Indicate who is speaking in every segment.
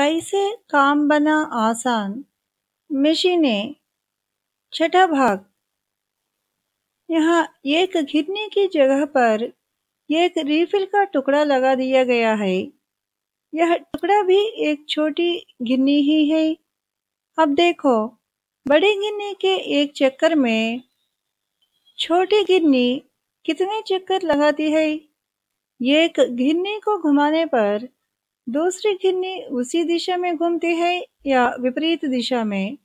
Speaker 1: कैसे काम बना आसान? मशीनें छठा भाग। यहाँ एक घिरनी की जगह पर एक रिफिल का टुकड़ा लगा दिया गया है। यह टुकड़ा भी एक छोटी घिरनी ही है। अब देखो, बड़ी गिन्नी के एक चक्कर में छोटी गिन्नी कितने चक्कर लगाती है। एक गिन्नी को घुमाने पर दूसरी गिन्नी उसी दिशा में घूमती है या विपरीत दिशा में?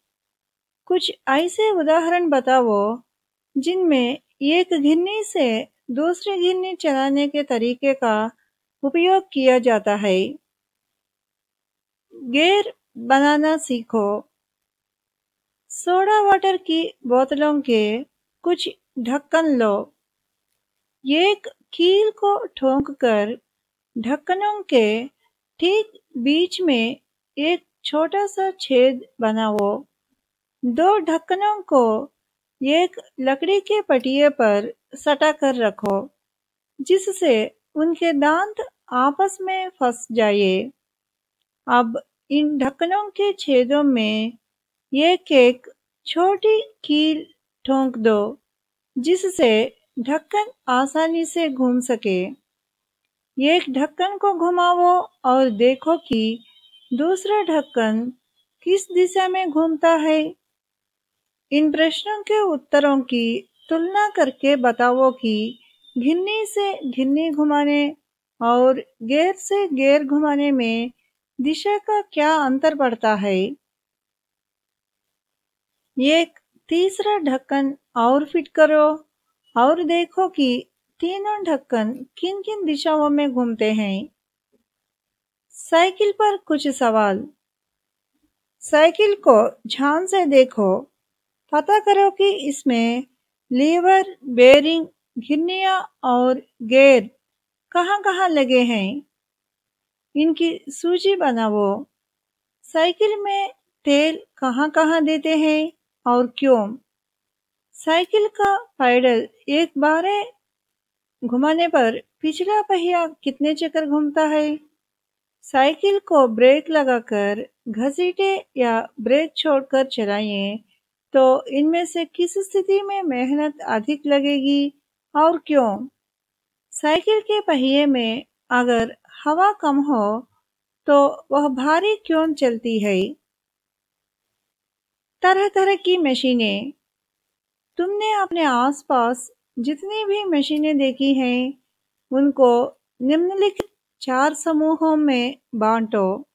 Speaker 1: कुछ ऐसे उदाहरण बताओ, जिनमें एक गिन्नी से दूसरी गिन्नी चलाने के तरीके का उपयोग किया जाता है। गेर बनाना सीखो। सोडा वाटर की बोतलों के कुछ ढक्कन लो। एक कील को ठोंक कर ढक्कनों के ठीक बीच में एक छोटा सा छेद बनाओ दो ढक्कनों को एक लकड़ी के पटिए पर सटा कर रखो, जिससे उनके दांत आपस में फंस जाए। अब इन ढक्कनों के छेदों में एक एक छोटी कील ठोंक दो, जिससे ढक्कन आसानी से घूम सके। एक ढक्कन को घुमाओ और देखो कि दूसरा ढक्कन किस दिशा में घूमता है। इन प्रश्नों के उत्तरों की तुलना करके बताओ कि घिन्नी से घिन्नी घुमाने और गेर से गेर घुमाने में दिशा का क्या अंतर पड़ता है। एक तीसरा ढक्कन और फिट करो और देखो कि तीनों ढक्कन किन किन दिशाओं में घूमते हैं? साइकिल पर कुछ सवाल। साइकिल को ध्यान से देखो। पता करो कि इसमें लीवर बेरिंग घिरनिया और गेर कहाँ कहाँ लगे हैं। इनकी सूची बनाओ। साइकिल में तेल कहाँ कहाँ देते हैं और क्यों? साइकिल का पैडल एक बारे घुमाने पर पिछला पहिया कितने चक्कर घूमता है? साइकिल को ब्रेक लगाकर घसीटे या ब्रेक छोड़कर चलाइए तो इनमें से किस स्थिति में मेहनत अधिक लगेगी और क्यों? साइकिल के पहिए में अगर हवा कम हो तो वह भारी क्यों चलती है? तरह तरह की मशीनें। तुमने अपने आसपास जितनी भी मशीनें देखी हैं, उनको निम्नलिखित चार समूहों में बांटो।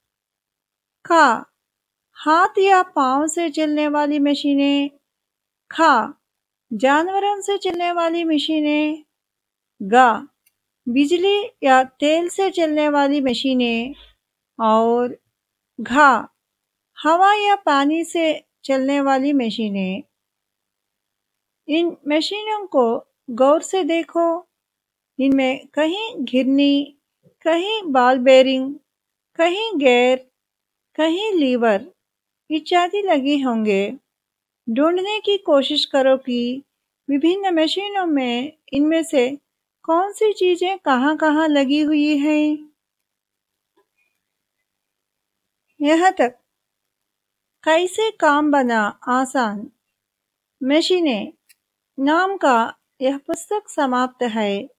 Speaker 1: खा, हाथ या पाँव से चलने वाली मशीनें। खा, जानवरों से चलने वाली मशीनें। गा, बिजली या तेल से चलने वाली मशीनें। और घा, हवा या पानी से चलने वाली मशीनें। इन मशीनों को गौर से देखो। इनमें कहीं घिरनी, कहीं बाल बेरिंग कहीं गैर, कहीं लीवर इत्यादि लगे होंगे। ढूँढने की कोशिश करो कि विभिन्न मशीनों में इनमें से कौन सी चीज़ें कहाँ कहाँ लगी हुई हैं। यहाँ तक। कैसे काम बना आसान? मशीनें। नाम का यह पुस्तक समाप्त है।